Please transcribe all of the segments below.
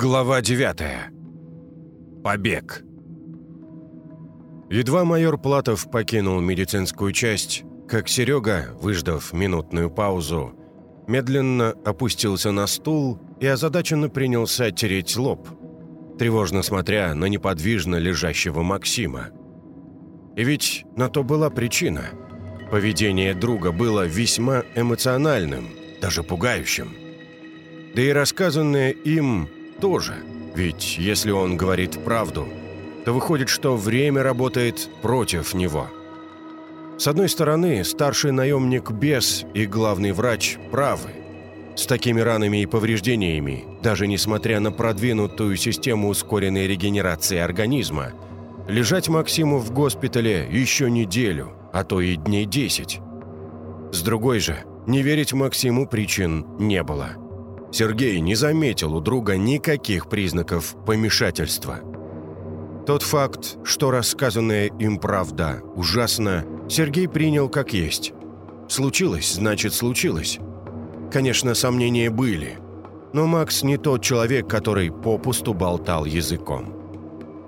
Глава 9. Побег. Едва майор Платов покинул медицинскую часть, как Серега, выждав минутную паузу, медленно опустился на стул и озадаченно принялся тереть лоб, тревожно смотря на неподвижно лежащего Максима. И ведь на то была причина. Поведение друга было весьма эмоциональным, даже пугающим. Да и рассказанное им тоже, ведь если он говорит правду, то выходит, что время работает против него. С одной стороны, старший наемник Бес и главный врач правы. С такими ранами и повреждениями, даже несмотря на продвинутую систему ускоренной регенерации организма, лежать Максиму в госпитале еще неделю, а то и дней десять. С другой же, не верить Максиму причин не было. Сергей не заметил у друга никаких признаков помешательства. Тот факт, что рассказанная им правда ужасно, Сергей принял как есть. Случилось, значит, случилось. Конечно, сомнения были. Но Макс не тот человек, который попусту болтал языком.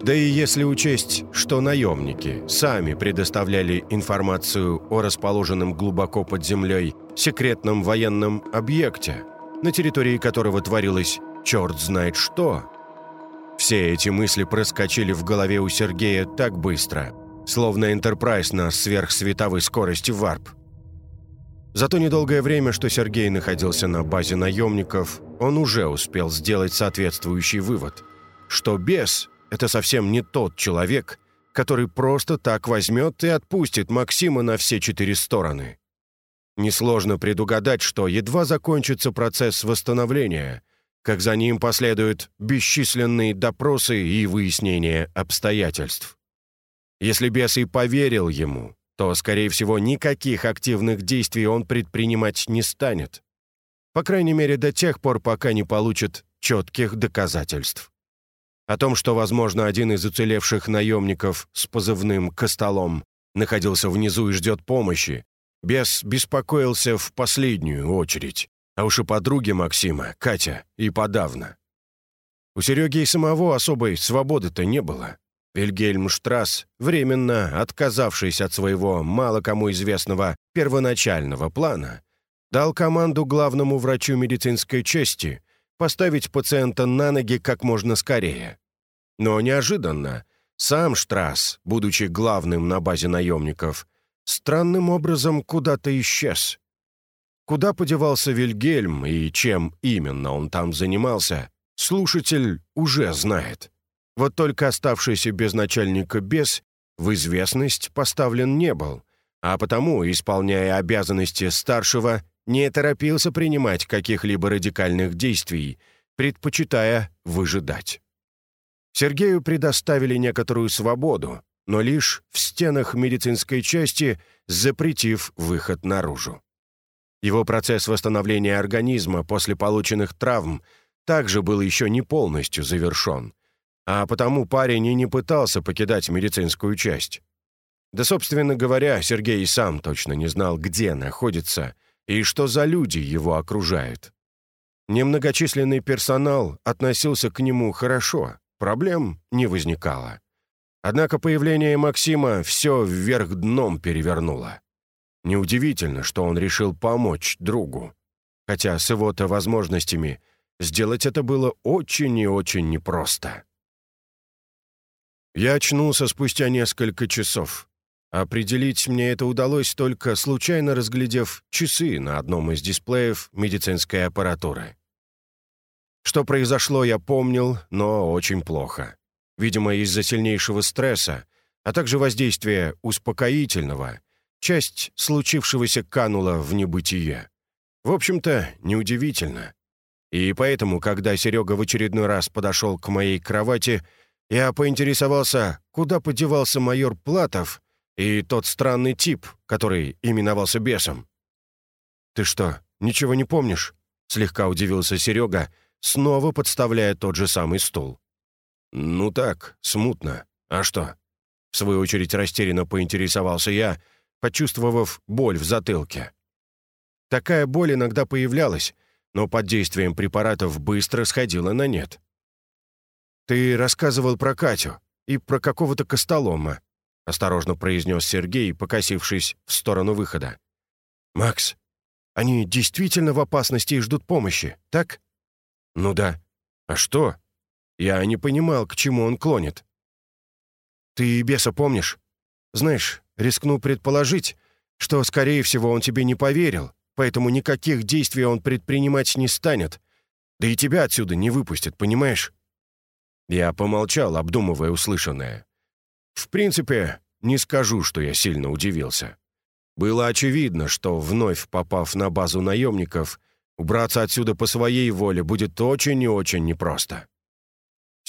Да и если учесть, что наемники сами предоставляли информацию о расположенном глубоко под землей секретном военном объекте, на территории которого творилось черт знает что. Все эти мысли проскочили в голове у Сергея так быстро, словно «Энтерпрайз» на сверхсветовой скорости варп. За то недолгое время, что Сергей находился на базе наемников, он уже успел сделать соответствующий вывод, что бес — это совсем не тот человек, который просто так возьмет и отпустит Максима на все четыре стороны. Несложно предугадать, что едва закончится процесс восстановления, как за ним последуют бесчисленные допросы и выяснения обстоятельств. Если бес и поверил ему, то, скорее всего, никаких активных действий он предпринимать не станет. По крайней мере, до тех пор, пока не получит четких доказательств. О том, что, возможно, один из уцелевших наемников с позывным «Костолом» находился внизу и ждет помощи, Бес беспокоился в последнюю очередь, а уж и подруги Максима, Катя, и подавно. У Сереги и самого особой свободы-то не было. Вильгельм Штрасс, временно отказавшись от своего мало кому известного первоначального плана, дал команду главному врачу медицинской части поставить пациента на ноги как можно скорее. Но неожиданно сам Штрасс, будучи главным на базе наемников, странным образом куда-то исчез. Куда подевался Вильгельм и чем именно он там занимался, слушатель уже знает. Вот только оставшийся без начальника бес в известность поставлен не был, а потому, исполняя обязанности старшего, не торопился принимать каких-либо радикальных действий, предпочитая выжидать. Сергею предоставили некоторую свободу, но лишь в стенах медицинской части, запретив выход наружу. Его процесс восстановления организма после полученных травм также был еще не полностью завершен, а потому парень и не пытался покидать медицинскую часть. Да, собственно говоря, Сергей сам точно не знал, где находится и что за люди его окружают. Немногочисленный персонал относился к нему хорошо, проблем не возникало. Однако появление Максима все вверх дном перевернуло. Неудивительно, что он решил помочь другу. Хотя с его-то возможностями сделать это было очень и очень непросто. Я очнулся спустя несколько часов. Определить мне это удалось только случайно разглядев часы на одном из дисплеев медицинской аппаратуры. Что произошло, я помнил, но очень плохо видимо, из-за сильнейшего стресса, а также воздействия успокоительного, часть случившегося канула в небытие. В общем-то, неудивительно. И поэтому, когда Серега в очередной раз подошел к моей кровати, я поинтересовался, куда подевался майор Платов и тот странный тип, который именовался бесом. «Ты что, ничего не помнишь?» — слегка удивился Серега, снова подставляя тот же самый стул. «Ну так, смутно. А что?» В свою очередь растерянно поинтересовался я, почувствовав боль в затылке. Такая боль иногда появлялась, но под действием препаратов быстро сходила на нет. «Ты рассказывал про Катю и про какого-то костолома», — осторожно произнес Сергей, покосившись в сторону выхода. «Макс, они действительно в опасности и ждут помощи, так?» «Ну да. А что?» Я не понимал, к чему он клонит. «Ты беса помнишь? Знаешь, рискну предположить, что, скорее всего, он тебе не поверил, поэтому никаких действий он предпринимать не станет. Да и тебя отсюда не выпустят, понимаешь?» Я помолчал, обдумывая услышанное. В принципе, не скажу, что я сильно удивился. Было очевидно, что, вновь попав на базу наемников, убраться отсюда по своей воле будет очень и очень непросто.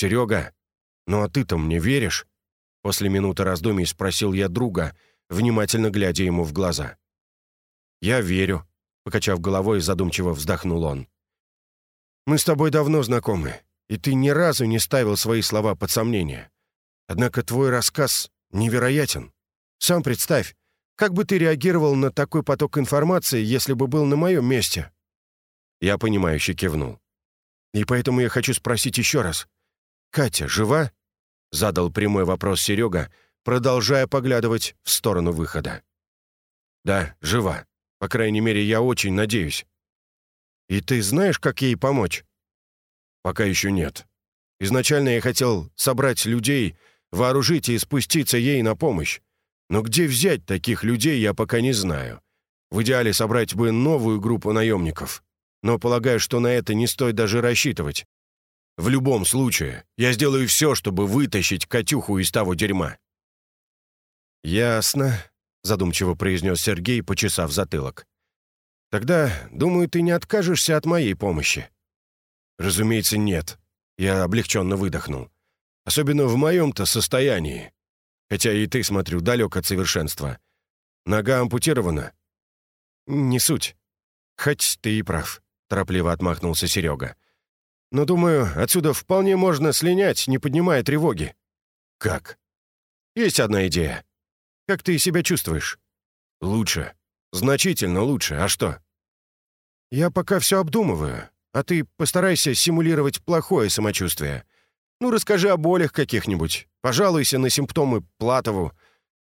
«Серега, ну а ты-то мне веришь?» После минуты раздумий спросил я друга, внимательно глядя ему в глаза. «Я верю», — покачав головой, задумчиво вздохнул он. «Мы с тобой давно знакомы, и ты ни разу не ставил свои слова под сомнение. Однако твой рассказ невероятен. Сам представь, как бы ты реагировал на такой поток информации, если бы был на моем месте?» Я понимающе кивнул. «И поэтому я хочу спросить еще раз. Катя жива?» — задал прямой вопрос Серега, продолжая поглядывать в сторону выхода. «Да, жива. По крайней мере, я очень надеюсь». «И ты знаешь, как ей помочь?» «Пока еще нет. Изначально я хотел собрать людей, вооружить и спуститься ей на помощь. Но где взять таких людей, я пока не знаю. В идеале собрать бы новую группу наемников. Но полагаю, что на это не стоит даже рассчитывать. В любом случае, я сделаю все, чтобы вытащить Катюху из того дерьма». «Ясно», — задумчиво произнес Сергей, почесав затылок. «Тогда, думаю, ты не откажешься от моей помощи». «Разумеется, нет». Я облегченно выдохнул. «Особенно в моем-то состоянии. Хотя и ты, смотрю, далек от совершенства. Нога ампутирована?» «Не суть. Хоть ты и прав», — торопливо отмахнулся Серега. «Но, думаю, отсюда вполне можно слинять, не поднимая тревоги». «Как?» «Есть одна идея. Как ты себя чувствуешь?» «Лучше. Значительно лучше. А что?» «Я пока все обдумываю, а ты постарайся симулировать плохое самочувствие. Ну, расскажи о болях каких-нибудь. Пожалуйся на симптомы Платову.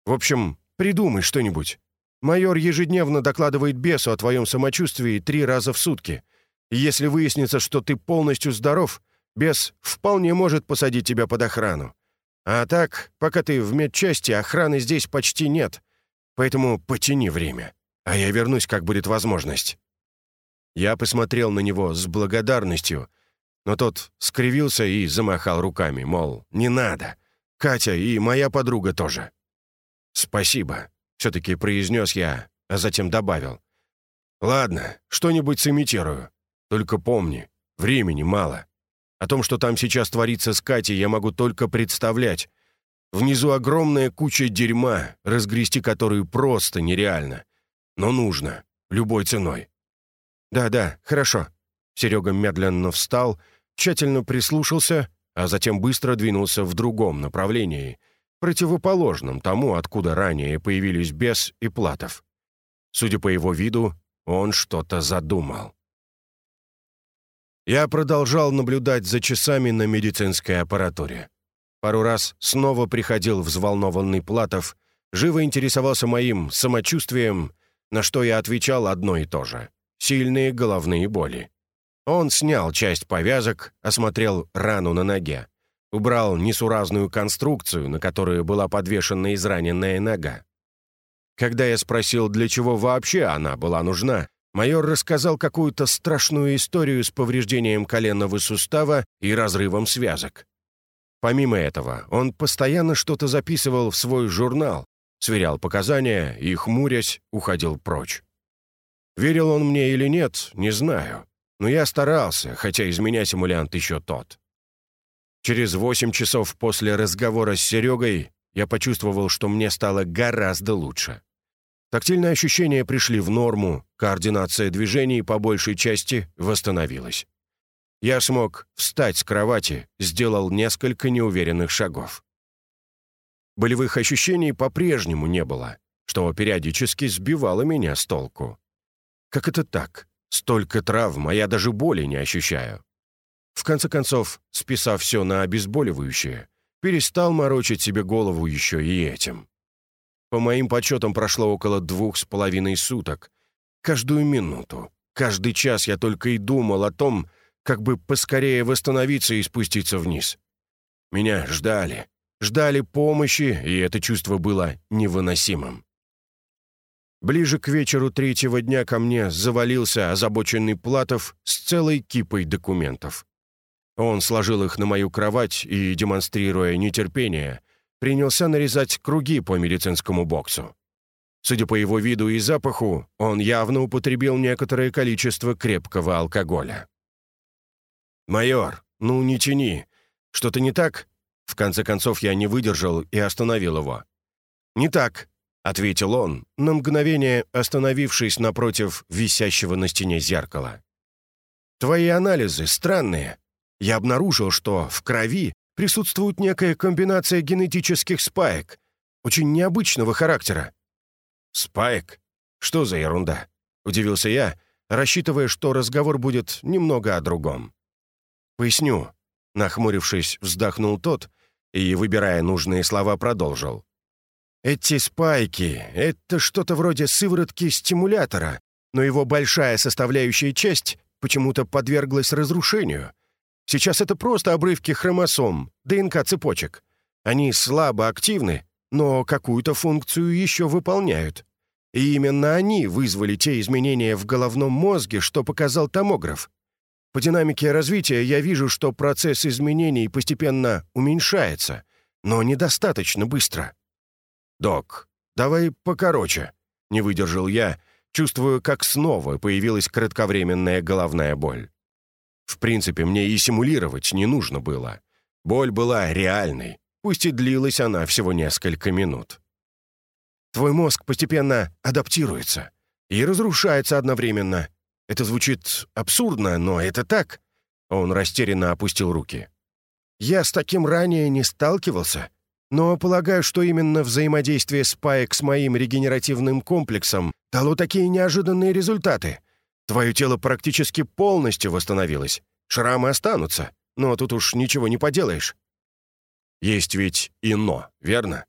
В общем, придумай что-нибудь. Майор ежедневно докладывает бесу о твоем самочувствии три раза в сутки. Если выяснится, что ты полностью здоров, бес вполне может посадить тебя под охрану. А так, пока ты в медчасти, охраны здесь почти нет. Поэтому потяни время, а я вернусь, как будет возможность». Я посмотрел на него с благодарностью, но тот скривился и замахал руками, мол, не надо. Катя и моя подруга тоже. «Спасибо», — все-таки произнес я, а затем добавил. «Ладно, что-нибудь сымитирую. Только помни, времени мало. О том, что там сейчас творится с Катей, я могу только представлять. Внизу огромная куча дерьма, разгрести которую просто нереально. Но нужно, любой ценой». «Да-да, хорошо», Серега медленно встал, тщательно прислушался, а затем быстро двинулся в другом направлении, противоположном тому, откуда ранее появились Бес и Платов. Судя по его виду, он что-то задумал. Я продолжал наблюдать за часами на медицинской аппаратуре. Пару раз снова приходил взволнованный Платов, живо интересовался моим самочувствием, на что я отвечал одно и то же — сильные головные боли. Он снял часть повязок, осмотрел рану на ноге, убрал несуразную конструкцию, на которую была подвешена израненная нога. Когда я спросил, для чего вообще она была нужна, майор рассказал какую-то страшную историю с повреждением коленного сустава и разрывом связок. Помимо этого, он постоянно что-то записывал в свой журнал, сверял показания и, хмурясь, уходил прочь. Верил он мне или нет, не знаю. Но я старался, хотя из меня симулянт еще тот. Через восемь часов после разговора с Серегой я почувствовал, что мне стало гораздо лучше. Тактильные ощущения пришли в норму, координация движений по большей части восстановилась. Я смог встать с кровати, сделал несколько неуверенных шагов. Болевых ощущений по-прежнему не было, что периодически сбивало меня с толку. Как это так? Столько травм, а я даже боли не ощущаю. В конце концов, списав все на обезболивающее, перестал морочить себе голову еще и этим. По моим подсчетам прошло около двух с половиной суток. Каждую минуту, каждый час я только и думал о том, как бы поскорее восстановиться и спуститься вниз. Меня ждали, ждали помощи, и это чувство было невыносимым. Ближе к вечеру третьего дня ко мне завалился озабоченный Платов с целой кипой документов. Он сложил их на мою кровать и, демонстрируя нетерпение, принялся нарезать круги по медицинскому боксу. Судя по его виду и запаху, он явно употребил некоторое количество крепкого алкоголя. «Майор, ну не тяни. Что-то не так?» В конце концов, я не выдержал и остановил его. «Не так», — ответил он, на мгновение остановившись напротив висящего на стене зеркала. «Твои анализы странные. Я обнаружил, что в крови присутствует некая комбинация генетических спаек, очень необычного характера». «Спаек? Что за ерунда?» — удивился я, рассчитывая, что разговор будет немного о другом. «Поясню», — нахмурившись, вздохнул тот и, выбирая нужные слова, продолжил. «Эти спайки — это что-то вроде сыворотки стимулятора, но его большая составляющая часть почему-то подверглась разрушению. Сейчас это просто обрывки хромосом, ДНК-цепочек. Они слабо активны, но какую-то функцию еще выполняют. И именно они вызвали те изменения в головном мозге, что показал томограф. По динамике развития я вижу, что процесс изменений постепенно уменьшается, но недостаточно быстро. «Док, давай покороче», — не выдержал я, чувствую, как снова появилась кратковременная головная боль. В принципе, мне и симулировать не нужно было. Боль была реальной, пусть и длилась она всего несколько минут. Твой мозг постепенно адаптируется и разрушается одновременно, это звучит абсурдно, но это так». Он растерянно опустил руки. «Я с таким ранее не сталкивался, но полагаю, что именно взаимодействие спаек с моим регенеративным комплексом дало такие неожиданные результаты. Твое тело практически полностью восстановилось. Шрамы останутся, но тут уж ничего не поделаешь». «Есть ведь и «но», верно?»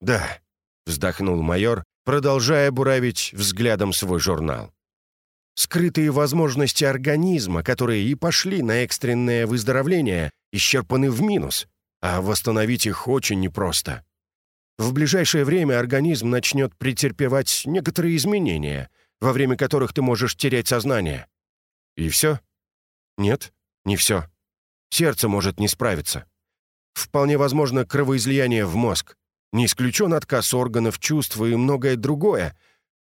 «Да», — вздохнул майор, продолжая буравить взглядом свой журнал. Скрытые возможности организма, которые и пошли на экстренное выздоровление, исчерпаны в минус, а восстановить их очень непросто. В ближайшее время организм начнет претерпевать некоторые изменения, во время которых ты можешь терять сознание. И все? Нет, не все. Сердце может не справиться. Вполне возможно кровоизлияние в мозг. Не исключен отказ органов чувств и многое другое,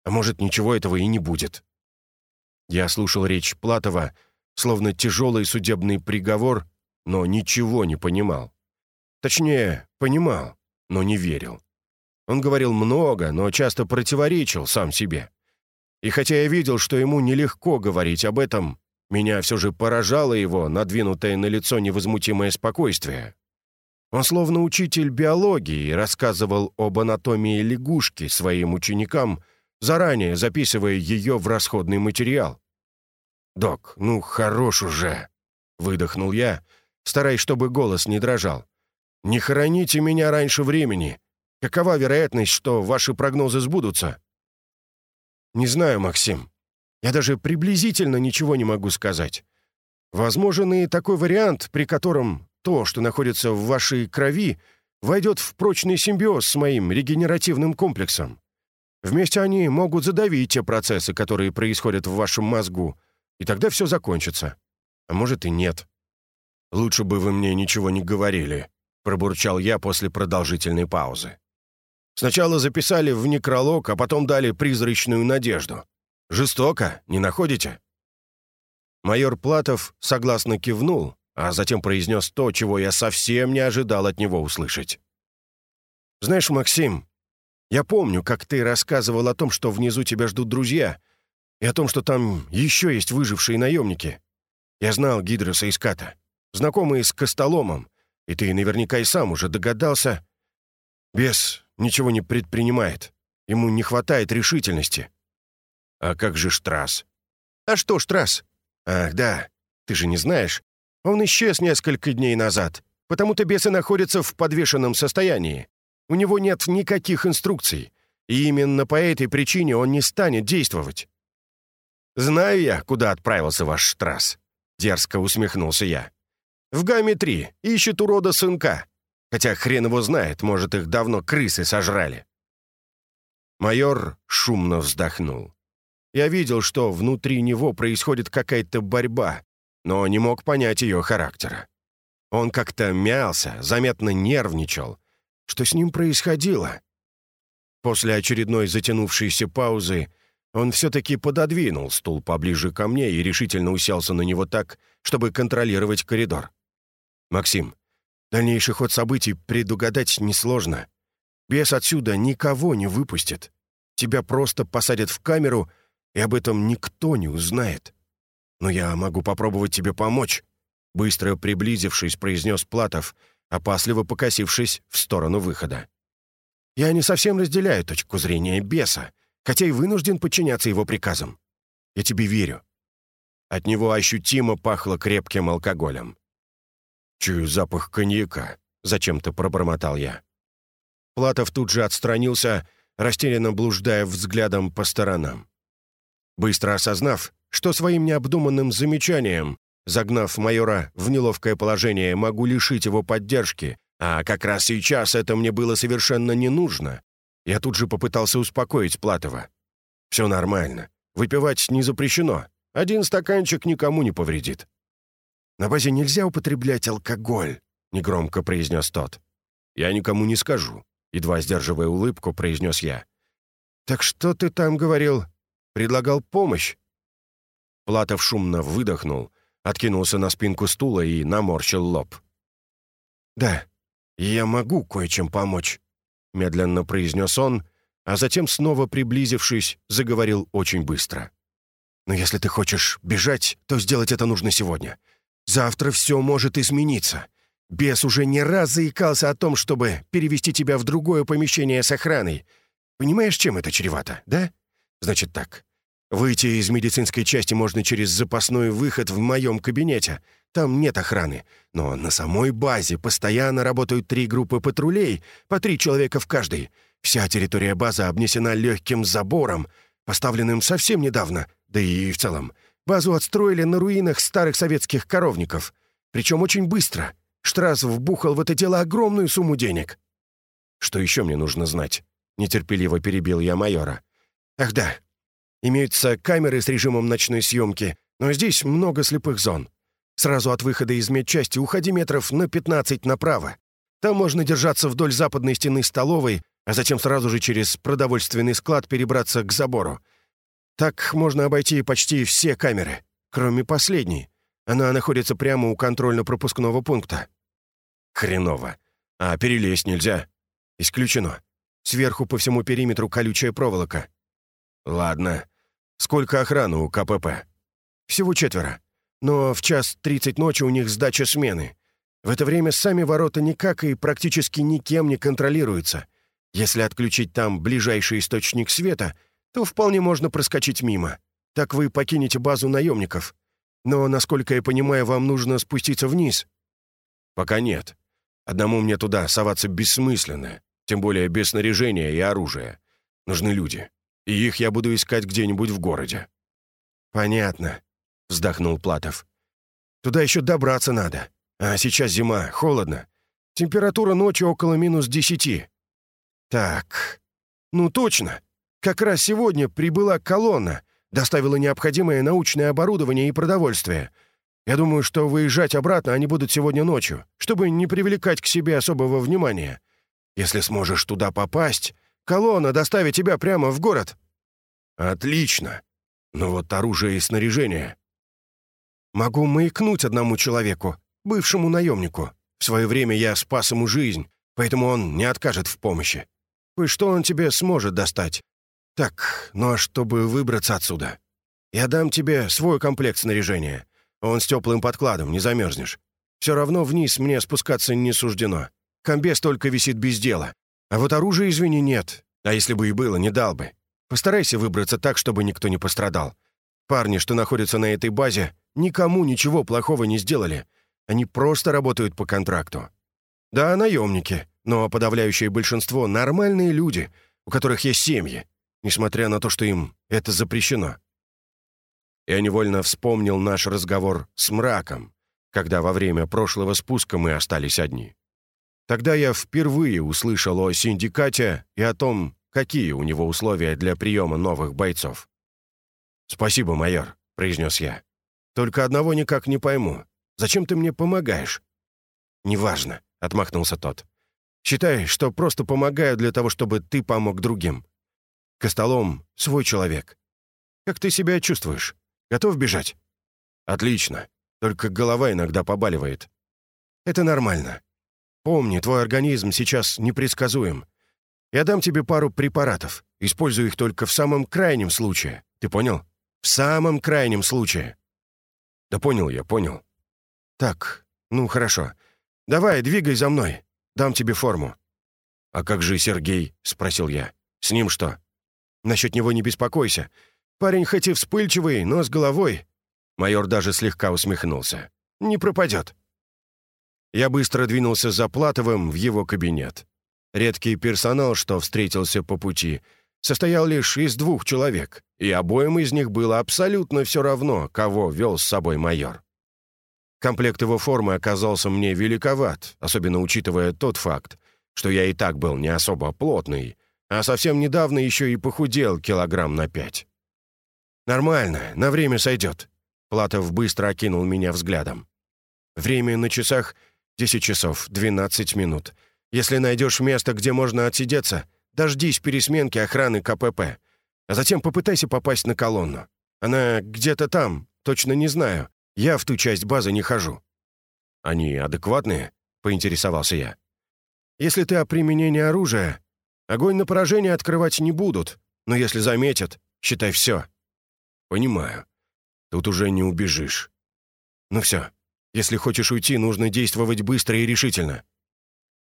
а может, ничего этого и не будет. Я слушал речь Платова, словно тяжелый судебный приговор, но ничего не понимал. Точнее, понимал, но не верил. Он говорил много, но часто противоречил сам себе. И хотя я видел, что ему нелегко говорить об этом, меня все же поражало его надвинутое на лицо невозмутимое спокойствие. Он словно учитель биологии рассказывал об анатомии лягушки своим ученикам — заранее записывая ее в расходный материал. «Док, ну хорош уже!» — выдохнул я, стараясь, чтобы голос не дрожал. «Не хороните меня раньше времени. Какова вероятность, что ваши прогнозы сбудутся?» «Не знаю, Максим. Я даже приблизительно ничего не могу сказать. Возможен и такой вариант, при котором то, что находится в вашей крови, войдет в прочный симбиоз с моим регенеративным комплексом. Вместе они могут задавить те процессы, которые происходят в вашем мозгу, и тогда все закончится. А может и нет. «Лучше бы вы мне ничего не говорили», — пробурчал я после продолжительной паузы. «Сначала записали в некролог, а потом дали призрачную надежду. Жестоко, не находите?» Майор Платов согласно кивнул, а затем произнес то, чего я совсем не ожидал от него услышать. «Знаешь, Максим, я помню, как ты рассказывал о том, что внизу тебя ждут друзья, и о том, что там еще есть выжившие наемники. Я знал Гидроса и Ската, знакомые с Костоломом, и ты наверняка и сам уже догадался. Бес ничего не предпринимает. Ему не хватает решительности. А как же Штрасс? А что Штрасс? Ах, да, ты же не знаешь. Он исчез несколько дней назад, потому-то бесы находятся в подвешенном состоянии. У него нет никаких инструкций, и именно по этой причине он не станет действовать». «Знаю я, куда отправился ваш штрасс», — дерзко усмехнулся я. «В Гамме-3 ищет урода сынка, хотя хрен его знает, может, их давно крысы сожрали». Майор шумно вздохнул. Я видел, что внутри него происходит какая-то борьба, но не мог понять ее характера. Он как-то мялся, заметно нервничал. Что с ним происходило? После очередной затянувшейся паузы он все-таки пододвинул стул поближе ко мне и решительно уселся на него так, чтобы контролировать коридор. «Максим, дальнейший ход событий предугадать несложно. Бес отсюда никого не выпустит. Тебя просто посадят в камеру, и об этом никто не узнает. Но я могу попробовать тебе помочь», — быстро приблизившись, произнес Платов, опасливо покосившись в сторону выхода. «Я не совсем разделяю точку зрения беса, хотя и вынужден подчиняться его приказам. Я тебе верю». От него ощутимо пахло крепким алкоголем. «Чую запах коньяка», — зачем-то пробормотал я. Платов тут же отстранился, растерянно блуждая взглядом по сторонам. Быстро осознав, что своим необдуманным замечанием, загнав майора в неловкое положение, могу лишить его поддержки, а как раз сейчас это мне было совершенно не нужно, я тут же попытался успокоить Платова. «Все нормально. Выпивать не запрещено. Один стаканчик никому не повредит». «На базе нельзя употреблять алкоголь», — негромко произнес тот. «Я никому не скажу», — едва сдерживая улыбку, произнес я. «Так что ты там говорил? Предлагал помощь?» Платов шумно выдохнул, откинулся на спинку стула и наморщил лоб. «Да, я могу кое-чем помочь», — медленно произнес он, а затем, снова приблизившись, заговорил очень быстро. «Но если ты хочешь бежать, то сделать это нужно сегодня. Завтра все может измениться. Бес уже не раз заикался о том, чтобы перевести тебя в другое помещение с охраной. Понимаешь, чем это чревато, да? Значит так, Выйти из медицинской части можно через запасной выход в моем кабинете. Там нет охраны. Но на самой базе постоянно работают три группы патрулей, по три человека в каждой. Вся территория базы обнесена легким забором, поставленным совсем недавно, да и в целом. Базу отстроили на руинах старых советских коровников. Причем очень быстро. Штрасс вбухал в это дело огромную сумму денег. «Что еще мне нужно знать?» — нетерпеливо перебил я майора. «Ах да, Имеются камеры с режимом ночной съемки, но здесь много слепых зон. Сразу от выхода из медчасти уходи метров на 15 направо. Там можно держаться вдоль западной стены столовой, а затем сразу же через продовольственный склад перебраться к забору. Так можно обойти почти все камеры, кроме последней. Она находится прямо у контрольно-пропускного пункта. Хреново. А перелезть нельзя. Исключено. Сверху по всему периметру колючая проволока. «Ладно. Сколько охраны у КПП?» «Всего четверо. Но в час тридцать ночи у них сдача смены. В это время сами ворота никак и практически никем не контролируются. Если отключить там ближайший источник света, то вполне можно проскочить мимо. Так вы покинете базу наемников. Но, насколько я понимаю, вам нужно спуститься вниз». «Пока нет. Одному мне туда соваться бессмысленно, тем более без снаряжения и оружия. Нужны люди и их я буду искать где-нибудь в городе». «Понятно», — вздохнул Платов. «Туда еще добраться надо. А сейчас зима, холодно. Температура ночью около минус десяти». «Так, ну точно. Как раз сегодня прибыла колонна, доставила необходимое научное оборудование и продовольствие. Я думаю, что выезжать обратно они будут сегодня ночью, чтобы не привлекать к себе особого внимания. Если сможешь туда попасть, Колонна доставит тебя прямо в город». «Отлично. Но вот оружие и снаряжение». «Могу маякнуть одному человеку, бывшему наемнику. В свое время я спас ему жизнь, поэтому он не откажет в помощи. Кое-что он тебе сможет достать. Так, ну а чтобы выбраться отсюда? Я дам тебе свой комплект снаряжения. Он с теплым подкладом, не замерзнешь. Все равно вниз мне спускаться не суждено. Комбез только висит без дела. А вот оружия, извини, нет. А если бы и было, не дал бы. Постарайся выбраться так, чтобы никто не пострадал. Парни, что находятся на этой базе, никому ничего плохого не сделали. Они просто работают по контракту. Да, наемники, но подавляющее большинство — нормальные люди, у которых есть семьи, несмотря на то, что им это запрещено. Я невольно вспомнил наш разговор с мраком, когда во время прошлого спуска мы остались одни. Тогда я впервые услышал о синдикате и о том, какие у него условия для приема новых бойцов. «Спасибо, майор», — произнес я. «Только одного никак не пойму. Зачем ты мне помогаешь?» «Неважно», — отмахнулся тот. «Считай, что просто помогаю для того, чтобы ты помог другим. Костолом — свой человек. Как ты себя чувствуешь? Готов бежать?» «Отлично. Только голова иногда побаливает». «Это нормально. Помни, твой организм сейчас непредсказуем. Я дам тебе пару препаратов. Используй их только в самом крайнем случае. Ты понял? В самом крайнем случае». «Да понял я, понял». «Так, ну хорошо. Давай, двигай за мной. Дам тебе форму». «А как же Сергей?» — спросил я. «С ним что?» «Насчет него не беспокойся. Парень хоть и вспыльчивый, но с головой». Майор даже слегка усмехнулся. «Не пропадет». Я быстро двинулся за Платовым в его кабинет. Редкий персонал, что встретился по пути, состоял лишь из двух человек, и обоим из них было абсолютно все равно, кого вел с собой майор. Комплект его формы оказался мне великоват, особенно учитывая тот факт, что я и так был не особо плотный, а совсем недавно еще и похудел килограмм на пять. «Нормально, на время сойдет», — Платов быстро окинул меня взглядом. «Время на часах — 10 часов 12 минут. Если найдешь место, где можно отсидеться, дождись пересменки охраны КПП, а затем попытайся попасть на колонну. Она где-то там, точно не знаю. Я в ту часть базы не хожу». «Они адекватные?» — поинтересовался я. «Если ты о применении оружия, огонь на поражение открывать не будут, но если заметят, считай все». «Понимаю. Тут уже не убежишь». «Ну все. Если хочешь уйти, нужно действовать быстро и решительно».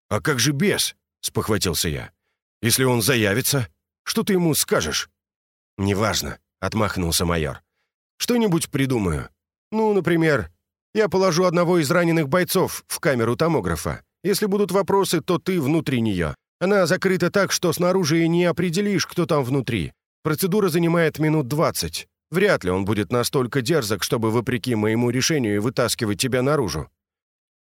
«А как же бес?» — спохватился я. «Если он заявится, что ты ему скажешь?» «Неважно», — отмахнулся майор. «Что-нибудь придумаю. Ну, например, я положу одного из раненых бойцов в камеру томографа. Если будут вопросы, то ты внутри нее. Она закрыта так, что снаружи не определишь, кто там внутри. Процедура занимает минут двадцать. Вряд ли он будет настолько дерзок, чтобы, вопреки моему решению, вытаскивать тебя наружу.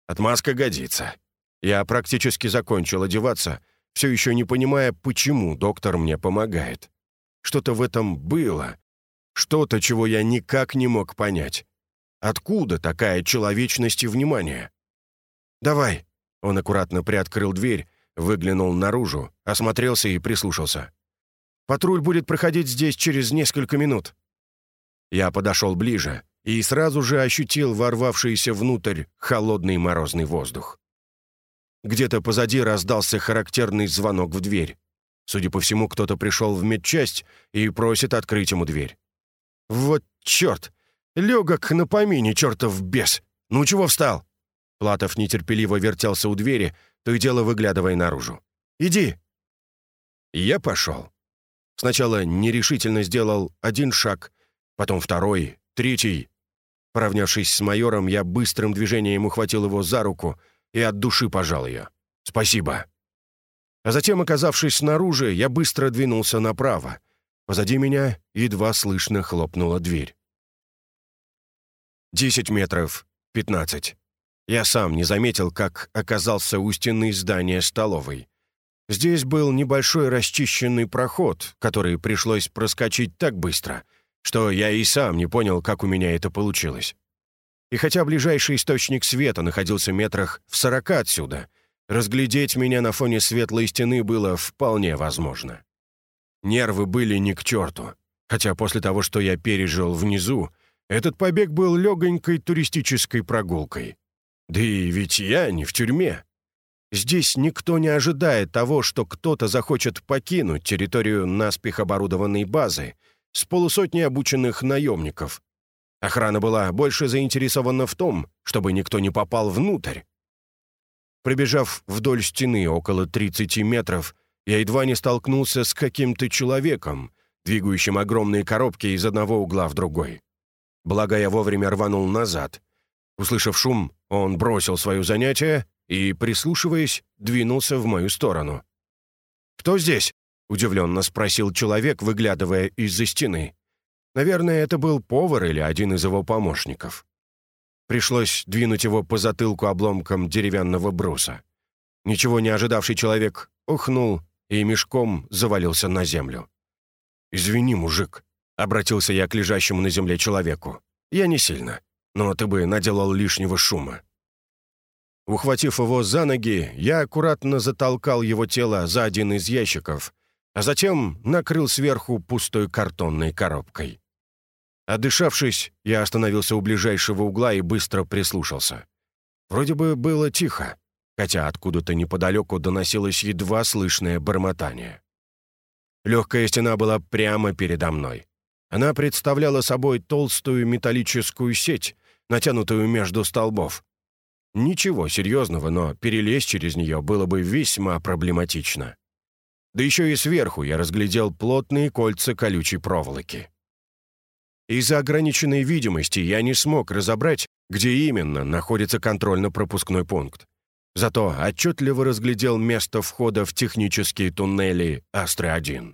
Отмазка годится. Я практически закончил одеваться, все еще не понимая, почему доктор мне помогает. Что-то в этом было. Что-то, чего я никак не мог понять. Откуда такая человечность и внимание? «Давай!» Он аккуратно приоткрыл дверь, выглянул наружу, осмотрелся и прислушался. «Патруль будет проходить здесь через несколько минут». Я подошел ближе и сразу же ощутил ворвавшийся внутрь холодный морозный воздух. Где-то позади раздался характерный звонок в дверь. Судя по всему, кто-то пришел в медчасть и просит открыть ему дверь. «Вот черт! Легок на помине, чертов бес! Ну чего встал?» Платов нетерпеливо вертелся у двери, то и дело выглядывая наружу. «Иди!» Я пошел. Сначала нерешительно сделал один шаг, потом второй, третий. Поравнявшись с майором, я быстрым движением ухватил его за руку и от души пожал ее. «Спасибо!» А затем, оказавшись снаружи, я быстро двинулся направо. Позади меня едва слышно хлопнула дверь. Десять метров, пятнадцать. Я сам не заметил, как оказался у стены здания столовой. Здесь был небольшой расчищенный проход, который пришлось проскочить так быстро, что я и сам не понял, как у меня это получилось. И хотя ближайший источник света находился метрах в сорока отсюда, разглядеть меня на фоне светлой стены было вполне возможно. Нервы были ни к черту, хотя после того, что я пережил внизу, этот побег был легонькой туристической прогулкой. Да и ведь я не в тюрьме. Здесь никто не ожидает того, что кто-то захочет покинуть территорию наспех оборудованной базы с полусотней обученных наемников. Охрана была больше заинтересована в том, чтобы никто не попал внутрь. Пробежав вдоль стены около 30 метров, я едва не столкнулся с каким-то человеком, двигающим огромные коробки из одного угла в другой. Благо, я вовремя рванул назад. Услышав шум, он бросил свое занятие и, прислушиваясь, двинулся в мою сторону. «Кто здесь?» — удивленно спросил человек, выглядывая из-за стены. Наверное, это был повар или один из его помощников. Пришлось двинуть его по затылку обломком деревянного бруса. Ничего не ожидавший человек ухнул и мешком завалился на землю. «Извини, мужик», — обратился я к лежащему на земле человеку. «Я не сильно, но ты бы наделал лишнего шума». Ухватив его за ноги, я аккуратно затолкал его тело за один из ящиков, а затем накрыл сверху пустой картонной коробкой. Отдышавшись, я остановился у ближайшего угла и быстро прислушался. Вроде бы было тихо, хотя откуда-то неподалеку доносилось едва слышное бормотание. Легкая стена была прямо передо мной. Она представляла собой толстую металлическую сеть, натянутую между столбов. Ничего серьезного, но перелезть через нее было бы весьма проблематично. Да еще и сверху я разглядел плотные кольца колючей проволоки. Из-за ограниченной видимости я не смог разобрать, где именно находится контрольно-пропускной пункт. Зато отчетливо разглядел место входа в технические туннели «Астры-1».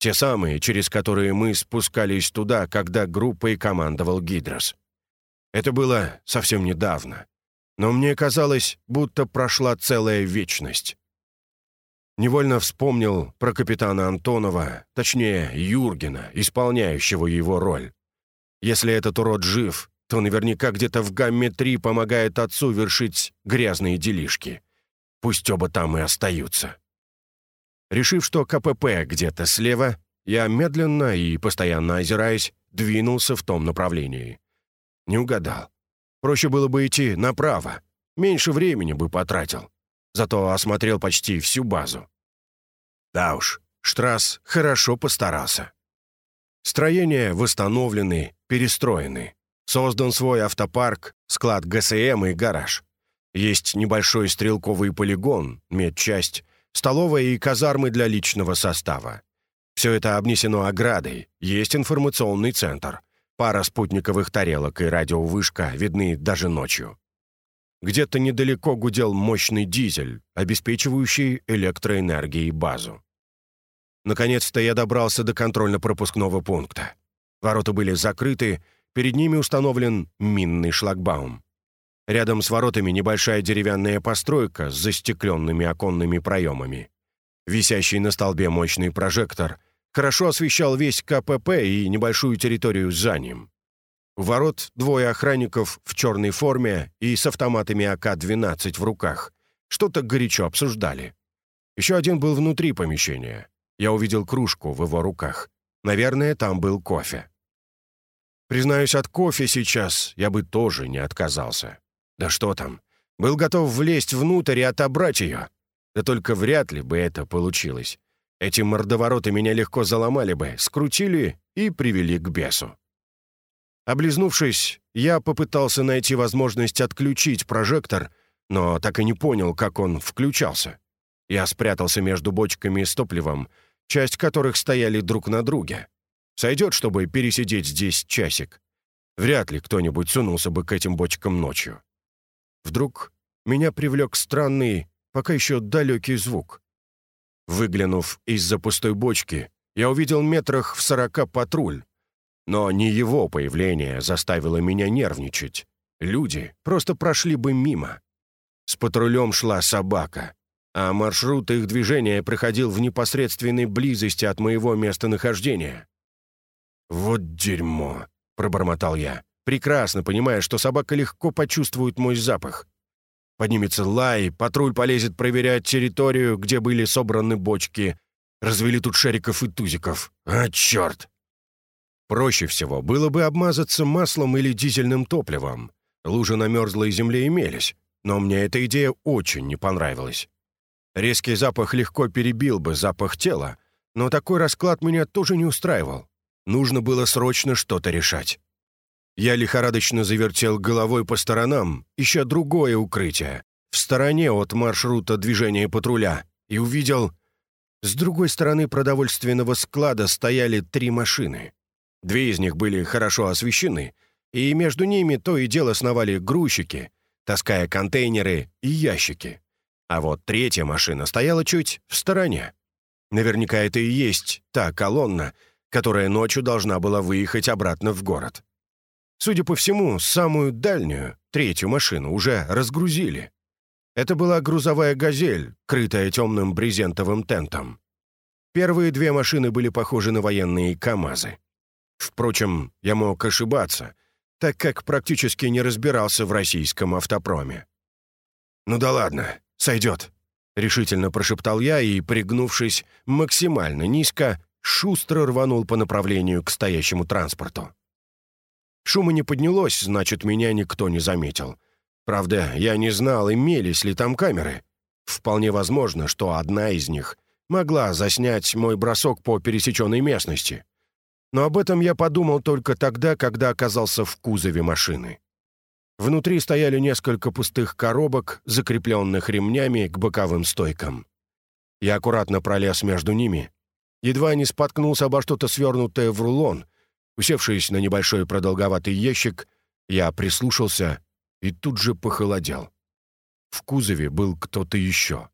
Те самые, через которые мы спускались туда, когда группой командовал Гидрос. Это было совсем недавно. Но мне казалось, будто прошла целая вечность. Невольно вспомнил про капитана Антонова, точнее, Юргена, исполняющего его роль. Если этот урод жив, то наверняка где-то в гамме-3 помогает отцу вершить грязные делишки. Пусть оба там и остаются. Решив, что КПП где-то слева, я медленно и постоянно озираясь, двинулся в том направлении. Не угадал. Проще было бы идти направо. Меньше времени бы потратил. Зато осмотрел почти всю базу. Да уж, Штрасс хорошо постарался. Строения восстановлены, перестроены. Создан свой автопарк, склад ГСМ и гараж. Есть небольшой стрелковый полигон, медчасть, столовая и казармы для личного состава. Все это обнесено оградой, есть информационный центр. Пара спутниковых тарелок и радиовышка видны даже ночью. Где-то недалеко гудел мощный дизель, обеспечивающий электроэнергией базу. Наконец-то я добрался до контрольно-пропускного пункта. Ворота были закрыты, перед ними установлен минный шлагбаум. Рядом с воротами небольшая деревянная постройка с застекленными оконными проемами. Висящий на столбе мощный прожектор хорошо освещал весь КПП и небольшую территорию за ним. У ворот двое охранников в черной форме и с автоматами АК-12 в руках. Что-то горячо обсуждали. Еще один был внутри помещения. Я увидел кружку в его руках. Наверное, там был кофе. Признаюсь, от кофе сейчас я бы тоже не отказался. Да что там, был готов влезть внутрь и отобрать ее. Да только вряд ли бы это получилось. Эти мордовороты меня легко заломали бы, скрутили и привели к бесу. Облизнувшись, я попытался найти возможность отключить прожектор, но так и не понял, как он включался. Я спрятался между бочками с топливом, часть которых стояли друг на друге. Сойдет, чтобы пересидеть здесь часик. Вряд ли кто-нибудь сунулся бы к этим бочкам ночью. Вдруг меня привлек странный, пока еще далекий звук. Выглянув из-за пустой бочки, я увидел метрах в сорока патруль. Но не его появление заставило меня нервничать. Люди просто прошли бы мимо. С патрулем шла собака а маршрут их движения проходил в непосредственной близости от моего местонахождения. «Вот дерьмо!» — пробормотал я, прекрасно понимая, что собака легко почувствует мой запах. Поднимется лай, патруль полезет проверять территорию, где были собраны бочки. Развели тут шариков и тузиков. А, черт! Проще всего было бы обмазаться маслом или дизельным топливом. Лужи на мерзлой земле имелись, но мне эта идея очень не понравилась. Резкий запах легко перебил бы запах тела, но такой расклад меня тоже не устраивал. Нужно было срочно что-то решать. Я лихорадочно завертел головой по сторонам, ища другое укрытие, в стороне от маршрута движения патруля, и увидел... С другой стороны продовольственного склада стояли три машины. Две из них были хорошо освещены, и между ними то и дело сновали грузчики, таская контейнеры и ящики. А вот третья машина стояла чуть в стороне. Наверняка это и есть та колонна, которая ночью должна была выехать обратно в город. Судя по всему, самую дальнюю, третью машину, уже разгрузили. Это была грузовая «Газель», крытая темным брезентовым тентом. Первые две машины были похожи на военные КАМАЗы. Впрочем, я мог ошибаться, так как практически не разбирался в российском автопроме. «Ну да ладно, сойдет», — решительно прошептал я и, пригнувшись максимально низко, шустро рванул по направлению к стоящему транспорту. Шума не поднялось, значит, меня никто не заметил. Правда, я не знал, имелись ли там камеры. Вполне возможно, что одна из них могла заснять мой бросок по пересеченной местности. Но об этом я подумал только тогда, когда оказался в кузове машины. Внутри стояли несколько пустых коробок, закрепленных ремнями к боковым стойкам. Я аккуратно пролез между ними, едва не споткнулся обо что-то свернутое в рулон. Усевшись на небольшой продолговатый ящик, я прислушался и тут же похолодел. В кузове был кто-то еще.